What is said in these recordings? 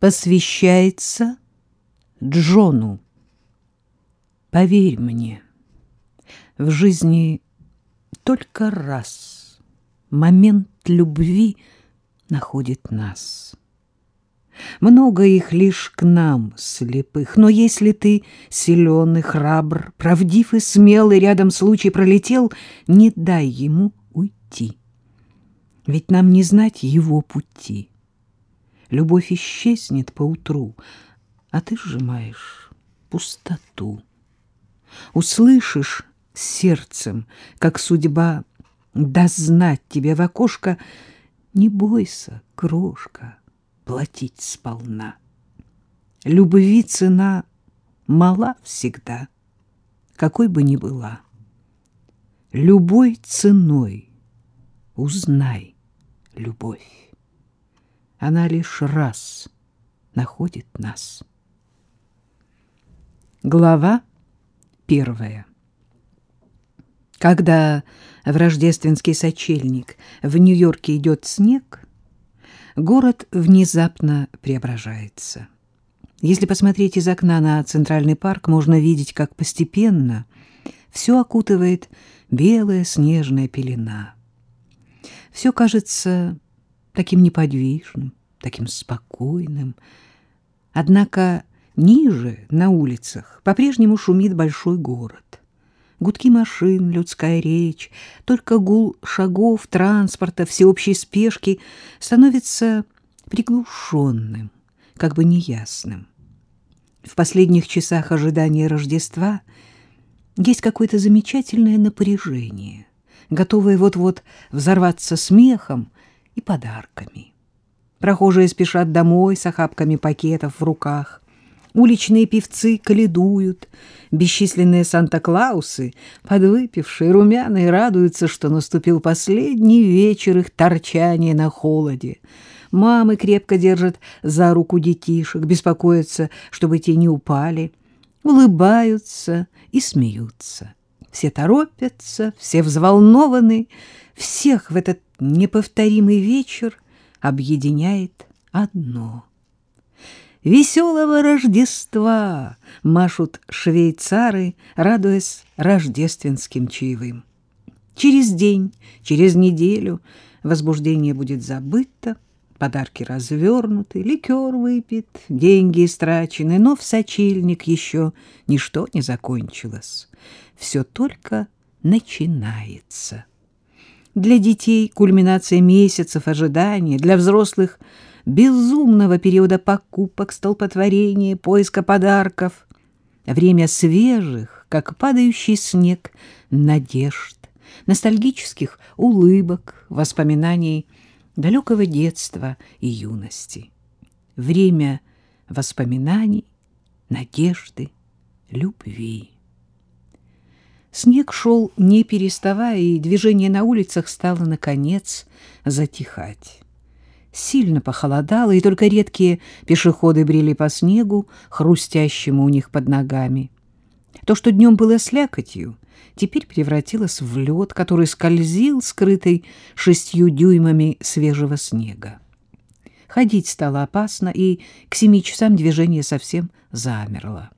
посвящается Джону. Поверь мне, в жизни только раз момент любви находит нас. Много их лишь к нам, слепых, но если ты силен и храбр, правдив и смелый, рядом случай пролетел, не дай ему уйти. Ведь нам не знать его пути. Любовь исчезнет поутру, а ты сжимаешь пустоту. Услышишь сердцем, как судьба даст знать тебе в окошко, не бойся, крошка, платить сполна. Любви цена мала всегда, какой бы ни была. Любой ценой узнай любовь. Она лишь раз находит нас. Глава первая. Когда в рождественский сочельник в Нью-Йорке идет снег, город внезапно преображается. Если посмотреть из окна на Центральный парк, можно видеть, как постепенно все окутывает белая снежная пелена. Все кажется таким неподвижным, таким спокойным. Однако ниже, на улицах, по-прежнему шумит большой город. Гудки машин, людская речь, только гул шагов, транспорта, всеобщей спешки становится приглушенным, как бы неясным. В последних часах ожидания Рождества есть какое-то замечательное напряжение, готовое вот-вот взорваться смехом и подарками. Прохожие спешат домой с охапками пакетов в руках. Уличные певцы каледуют, бесчисленные Санта-Клаусы, подвыпившие, румяные, радуются, что наступил последний вечер их торчания на холоде. Мамы крепко держат за руку детишек, беспокоятся, чтобы те не упали, улыбаются и смеются. Все торопятся, все взволнованы, всех в этот неповторимый вечер объединяет одно — Веселого Рождества машут швейцары, радуясь рождественским чаевым. Через день, через неделю возбуждение будет забыто, подарки развернуты, ликер выпит, деньги истрачены, но в сочельник еще ничто не закончилось. Все только начинается. Для детей кульминация месяцев ожидания, для взрослых — безумного периода покупок, столпотворения, поиска подарков. Время свежих, как падающий снег, надежд, ностальгических улыбок, воспоминаний далекого детства и юности. Время воспоминаний, надежды, любви. Снег шел не переставая, и движение на улицах стало, наконец, затихать. Сильно похолодало, и только редкие пешеходы брели по снегу, хрустящему у них под ногами. То, что днем было слякотью, теперь превратилось в лед, который скользил, скрытый шестью дюймами свежего снега. Ходить стало опасно, и к семи часам движение совсем замерло.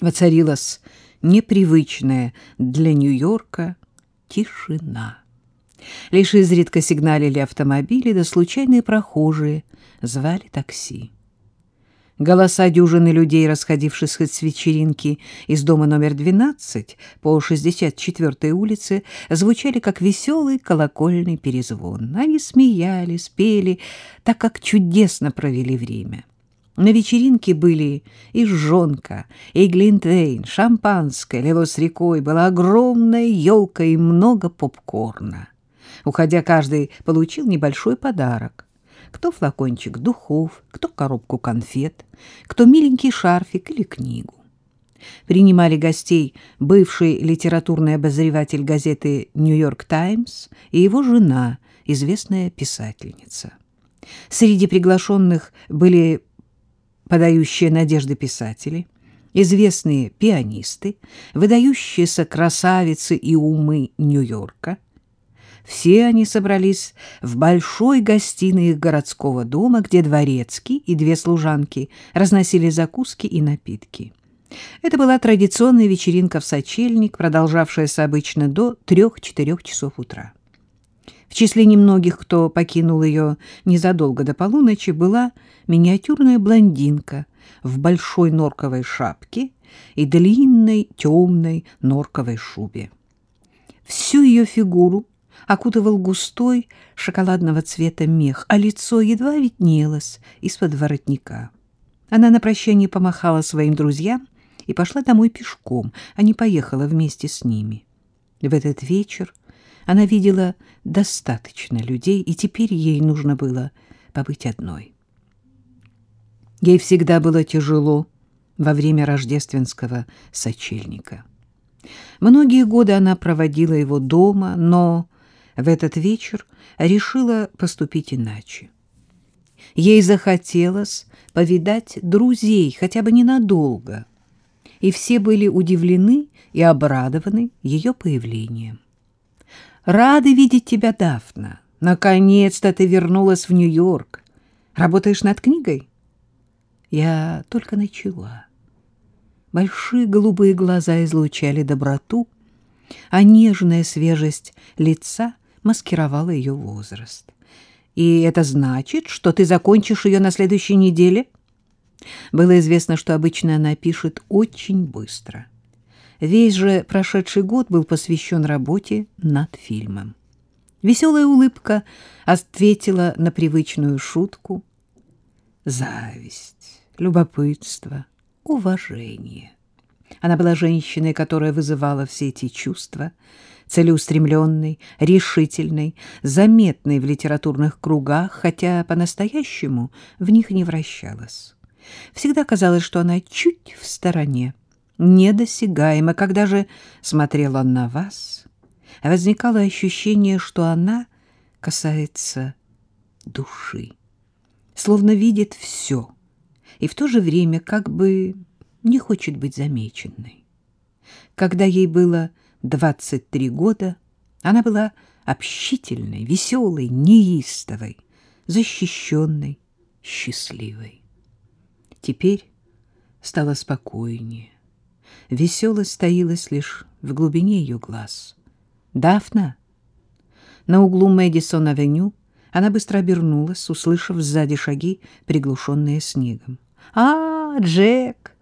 Воцарилась непривычная для Нью-Йорка тишина. Лишь изредка сигналили автомобили, да случайные прохожие звали такси. Голоса дюжины людей, расходившихся с вечеринки из дома номер 12 по 64-й улице, звучали как веселый колокольный перезвон. Они смеялись, пели, так как чудесно провели время. На вечеринке были и жонка, и глинтвейн, шампанское лилось рекой, была огромная елка и много попкорна. Уходя, каждый получил небольшой подарок. Кто флакончик духов, кто коробку конфет, кто миленький шарфик или книгу. Принимали гостей бывший литературный обозреватель газеты «Нью-Йорк Таймс» и его жена, известная писательница. Среди приглашенных были подающие надежды писатели, известные пианисты, выдающиеся красавицы и умы Нью-Йорка – Все они собрались в большой гостиной их городского дома, где дворецкий и две служанки разносили закуски и напитки. Это была традиционная вечеринка в сочельник, продолжавшаяся обычно до трех-четырех часов утра. В числе немногих, кто покинул ее незадолго до полуночи, была миниатюрная блондинка в большой норковой шапке и длинной темной норковой шубе. Всю ее фигуру окутывал густой шоколадного цвета мех, а лицо едва виднелось из-под воротника. Она на прощание помахала своим друзьям и пошла домой пешком, а не поехала вместе с ними. В этот вечер она видела достаточно людей, и теперь ей нужно было побыть одной. Ей всегда было тяжело во время рождественского сочельника. Многие годы она проводила его дома, но в этот вечер решила поступить иначе. Ей захотелось повидать друзей, хотя бы ненадолго, и все были удивлены и обрадованы ее появлением. Рады видеть тебя, Дафна. Наконец-то ты вернулась в Нью-Йорк. Работаешь над книгой? Я только начала. Большие голубые глаза излучали доброту, а нежная свежесть лица маскировала ее возраст. И это значит, что ты закончишь ее на следующей неделе? Было известно, что обычно она пишет очень быстро — Весь же прошедший год был посвящен работе над фильмом. Веселая улыбка ответила на привычную шутку. Зависть, любопытство, уважение. Она была женщиной, которая вызывала все эти чувства, целеустремленной, решительной, заметной в литературных кругах, хотя по-настоящему в них не вращалась. Всегда казалось, что она чуть в стороне, недосягаема. Когда же смотрела на вас, возникало ощущение, что она касается души, словно видит все, и в то же время как бы не хочет быть замеченной. Когда ей было 23 года, она была общительной, веселой, неистовой, защищенной, счастливой. Теперь стало спокойнее Веселость таилась лишь в глубине ее глаз. «Дафна!» На углу Мэдисон-авеню она быстро обернулась, услышав сзади шаги, приглушенные снегом. «А, Джек!»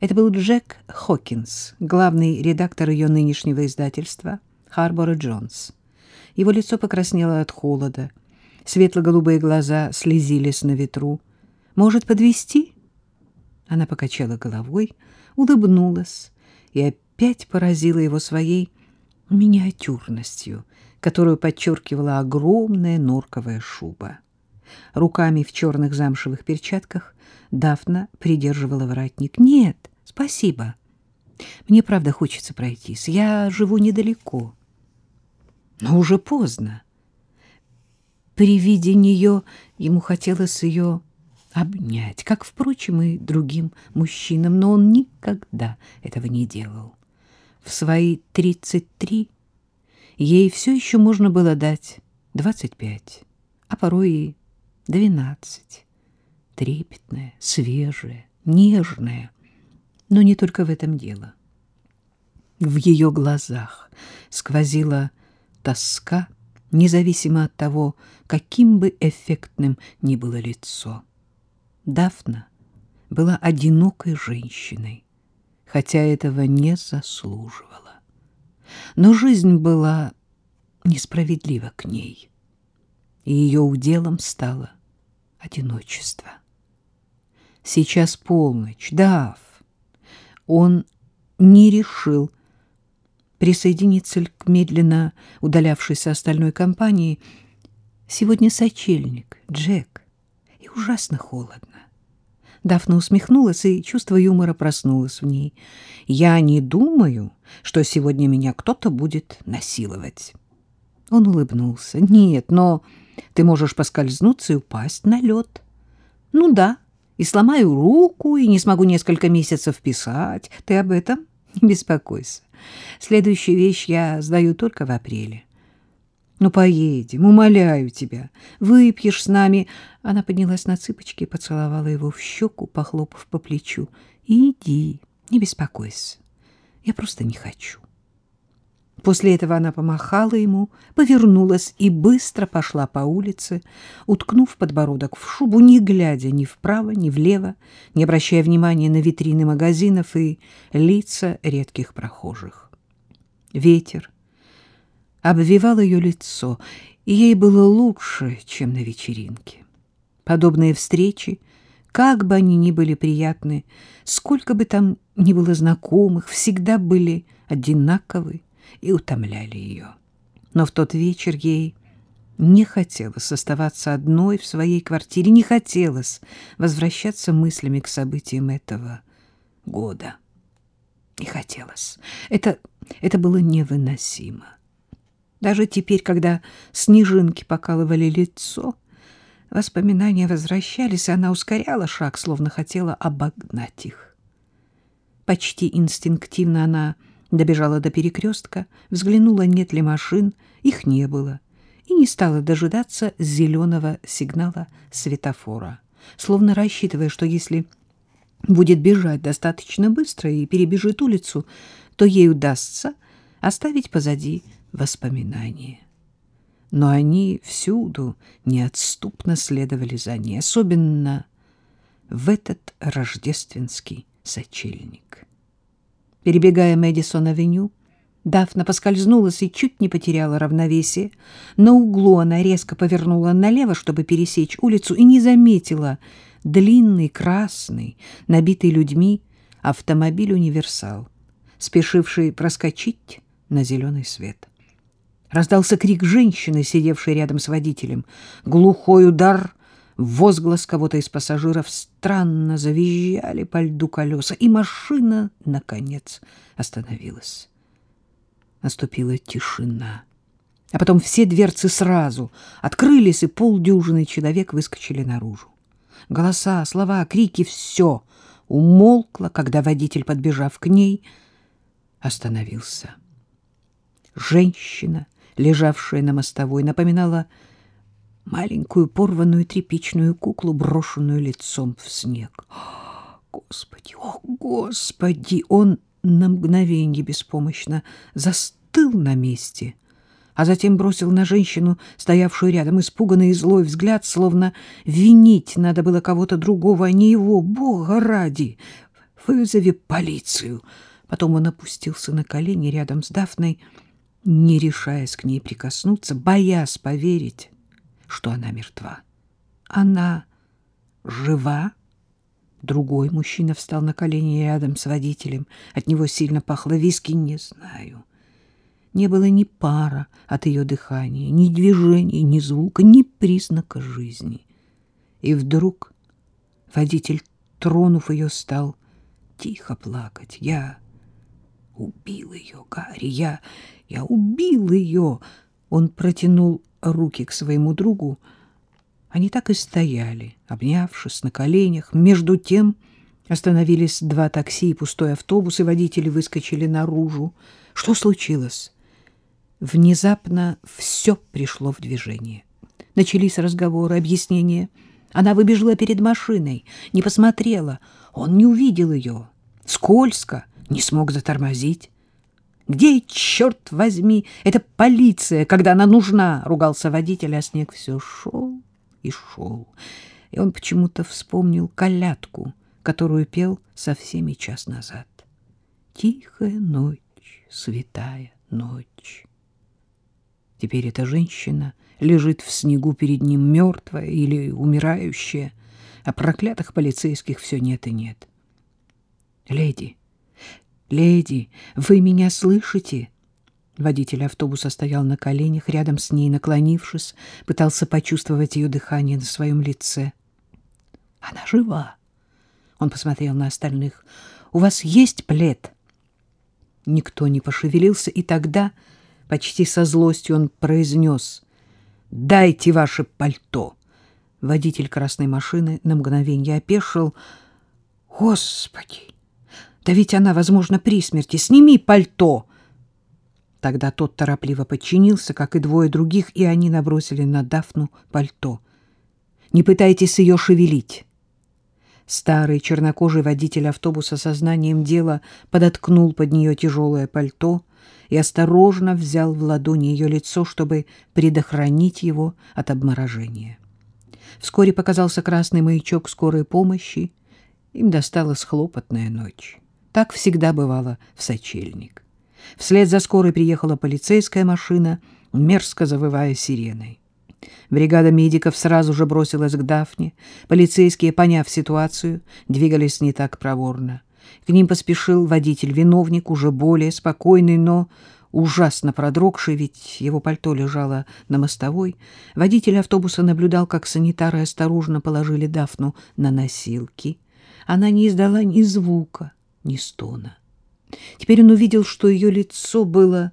Это был Джек Хокинс, главный редактор ее нынешнего издательства «Харбора Джонс». Его лицо покраснело от холода, светло-голубые глаза слезились на ветру. «Может, подвести? Она покачала головой, улыбнулась и опять поразила его своей миниатюрностью, которую подчеркивала огромная норковая шуба. Руками в черных замшевых перчатках Дафна придерживала воротник. «Нет, спасибо. Мне, правда, хочется пройтись. Я живу недалеко. Но уже поздно». При виде нее ему хотелось ее обнять, как, впрочем, и другим мужчинам, но он никогда этого не делал. В свои тридцать три ей все еще можно было дать двадцать пять, а порой и двенадцать. Трепетная, свежая, нежная. Но не только в этом дело. В ее глазах сквозила тоска, независимо от того, каким бы эффектным ни было лицо. Дафна была одинокой женщиной, хотя этого не заслуживала. Но жизнь была несправедлива к ней, и ее уделом стало одиночество. Сейчас полночь, Даф. Он не решил присоединиться к медленно удалявшейся остальной компании. Сегодня сочельник, Джек, и ужасно холодно. Дафна усмехнулась, и чувство юмора проснулось в ней. «Я не думаю, что сегодня меня кто-то будет насиловать». Он улыбнулся. «Нет, но ты можешь поскользнуться и упасть на лед». «Ну да, и сломаю руку, и не смогу несколько месяцев писать. Ты об этом не беспокойся. Следующую вещь я сдаю только в апреле». Ну, поедем, умоляю тебя. Выпьешь с нами. Она поднялась на цыпочки и поцеловала его в щеку, похлопав по плечу. Иди, не беспокойся. Я просто не хочу. После этого она помахала ему, повернулась и быстро пошла по улице, уткнув подбородок в шубу, не глядя ни вправо, ни влево, не обращая внимания на витрины магазинов и лица редких прохожих. Ветер обвивал ее лицо, и ей было лучше, чем на вечеринке. Подобные встречи, как бы они ни были приятны, сколько бы там ни было знакомых, всегда были одинаковы и утомляли ее. Но в тот вечер ей не хотелось оставаться одной в своей квартире, не хотелось возвращаться мыслями к событиям этого года. Не хотелось. Это, это было невыносимо. Даже теперь, когда снежинки покалывали лицо, воспоминания возвращались, и она ускоряла шаг, словно хотела обогнать их. Почти инстинктивно она добежала до перекрестка, взглянула, нет ли машин, их не было, и не стала дожидаться зеленого сигнала светофора, словно рассчитывая, что если будет бежать достаточно быстро и перебежит улицу, то ей удастся оставить позади воспоминания. Но они всюду неотступно следовали за ней, особенно в этот рождественский сочельник. Перебегая Мэдисон-авеню, Дафна поскользнулась и чуть не потеряла равновесие. На углу она резко повернула налево, чтобы пересечь улицу, и не заметила длинный, красный, набитый людьми автомобиль-универсал, спешивший проскочить на зеленый свет. Раздался крик женщины, сидевшей рядом с водителем. Глухой удар, возглас кого-то из пассажиров странно завизжали по льду колеса, и машина, наконец, остановилась. Наступила тишина. А потом все дверцы сразу открылись, и полдюжины человек выскочили наружу. Голоса, слова, крики — все умолкло, когда водитель, подбежав к ней, остановился. Женщина — лежавшая на мостовой, напоминала маленькую порванную тряпичную куклу, брошенную лицом в снег. Господи, о, Господи! Он на мгновенье беспомощно застыл на месте, а затем бросил на женщину, стоявшую рядом, испуганный и злой взгляд, словно винить надо было кого-то другого, а не его. Бога ради! Вызови полицию! Потом он опустился на колени рядом с Дафной, не решаясь к ней прикоснуться, боясь поверить, что она мертва. Она жива? Другой мужчина встал на колени рядом с водителем. От него сильно пахло виски, не знаю. Не было ни пара от ее дыхания, ни движения, ни звука, ни признака жизни. И вдруг водитель, тронув ее, стал тихо плакать. Я убил ее, Гарри, я... Я убил ее. Он протянул руки к своему другу. Они так и стояли, обнявшись на коленях. Между тем остановились два такси и пустой автобус, и водители выскочили наружу. Что случилось? Внезапно все пришло в движение. Начались разговоры, объяснения. Она выбежала перед машиной, не посмотрела. Он не увидел ее. Скользко, не смог затормозить. Где, черт возьми, эта полиция, когда она нужна? Ругался водитель, а снег все шел и шел. И он почему-то вспомнил колядку, которую пел со всеми час назад. Тихая ночь, святая ночь. Теперь эта женщина лежит в снегу перед ним мертвая или умирающая, а проклятых полицейских все нет и нет. Леди, «Леди, вы меня слышите?» Водитель автобуса стоял на коленях рядом с ней, наклонившись, пытался почувствовать ее дыхание на своем лице. «Она жива!» Он посмотрел на остальных. «У вас есть плед?» Никто не пошевелился, и тогда, почти со злостью, он произнес «Дайте ваше пальто!» Водитель красной машины на мгновение опешил. «Господи!» Да ведь она, возможно, при смерти. Сними пальто. Тогда тот торопливо подчинился, как и двое других, и они набросили на Дафну пальто. «Не пытайтесь ее шевелить!» Старый чернокожий водитель автобуса со знанием дела подоткнул под нее тяжелое пальто и осторожно взял в ладони ее лицо, чтобы предохранить его от обморожения. Вскоре показался красный маячок скорой помощи. Им досталась хлопотная ночь. Так всегда бывало в сочельник. Вслед за скорой приехала полицейская машина, мерзко завывая сиреной. Бригада медиков сразу же бросилась к Дафне. Полицейские, поняв ситуацию, двигались не так проворно. К ним поспешил водитель-виновник, уже более спокойный, но ужасно продрогший, ведь его пальто лежало на мостовой. Водитель автобуса наблюдал, как санитары осторожно положили Дафну на носилки. Она не издала ни звука, ни стона. Теперь он увидел, что ее лицо было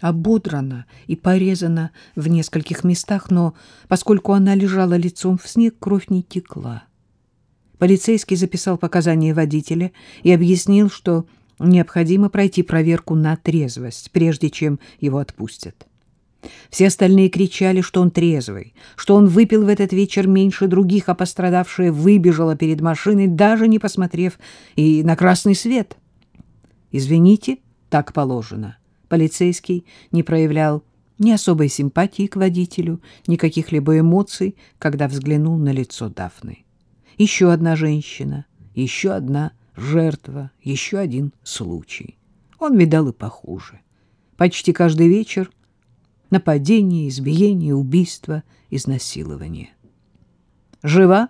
ободрана и порезана в нескольких местах, но поскольку она лежала лицом в снег, кровь не текла. Полицейский записал показания водителя и объяснил, что необходимо пройти проверку на трезвость, прежде чем его отпустят. Все остальные кричали, что он трезвый, что он выпил в этот вечер меньше других, а пострадавшая выбежала перед машиной, даже не посмотрев и на красный свет. «Извините, так положено». Полицейский не проявлял ни особой симпатии к водителю, ни каких-либо эмоций, когда взглянул на лицо Дафны. Еще одна женщина, еще одна жертва, еще один случай. Он видал и похуже. Почти каждый вечер нападение, избиение, убийство, изнасилование. «Жива?»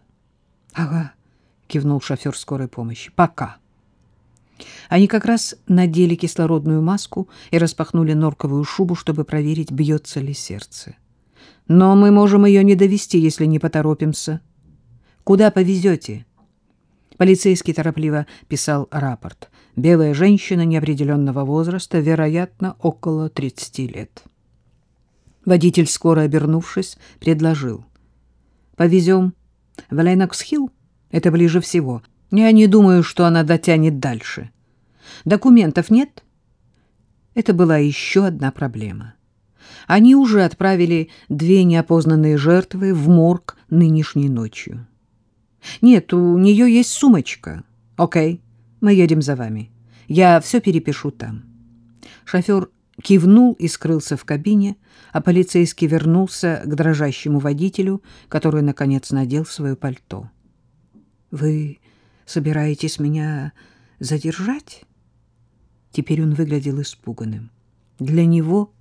«Ага», — кивнул шофер скорой помощи. «Пока». Они как раз надели кислородную маску и распахнули норковую шубу, чтобы проверить, бьется ли сердце. Но мы можем ее не довести, если не поторопимся. Куда повезете? Полицейский торопливо писал рапорт. Белая женщина неопределенного возраста, вероятно, около 30 лет. Водитель, скоро обернувшись, предложил. «Повезем в Ленокс-Хилл? Это ближе всего». Я не думаю, что она дотянет дальше. Документов нет? Это была еще одна проблема. Они уже отправили две неопознанные жертвы в морг нынешней ночью. Нет, у нее есть сумочка. Окей, мы едем за вами. Я все перепишу там. Шофер кивнул и скрылся в кабине, а полицейский вернулся к дрожащему водителю, который, наконец, надел свое пальто. — Вы собираетесь меня задержать? Теперь он выглядел испуганным. Для него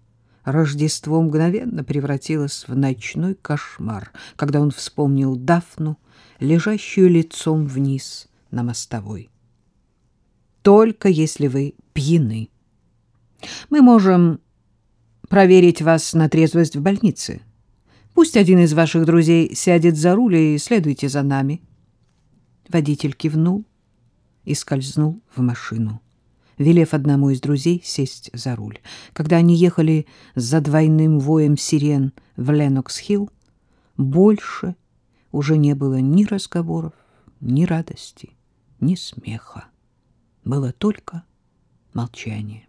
Рождество мгновенно превратилось в ночной кошмар, когда он вспомнил Дафну, лежащую лицом вниз на мостовой. Только если вы пьяны. Мы можем проверить вас на трезвость в больнице. Пусть один из ваших друзей сядет за руль и следуйте за нами. — Водитель кивнул и скользнул в машину, велев одному из друзей сесть за руль. Когда они ехали за двойным воем сирен в Ленокс-Хилл, больше уже не было ни разговоров, ни радости, ни смеха. Было только молчание.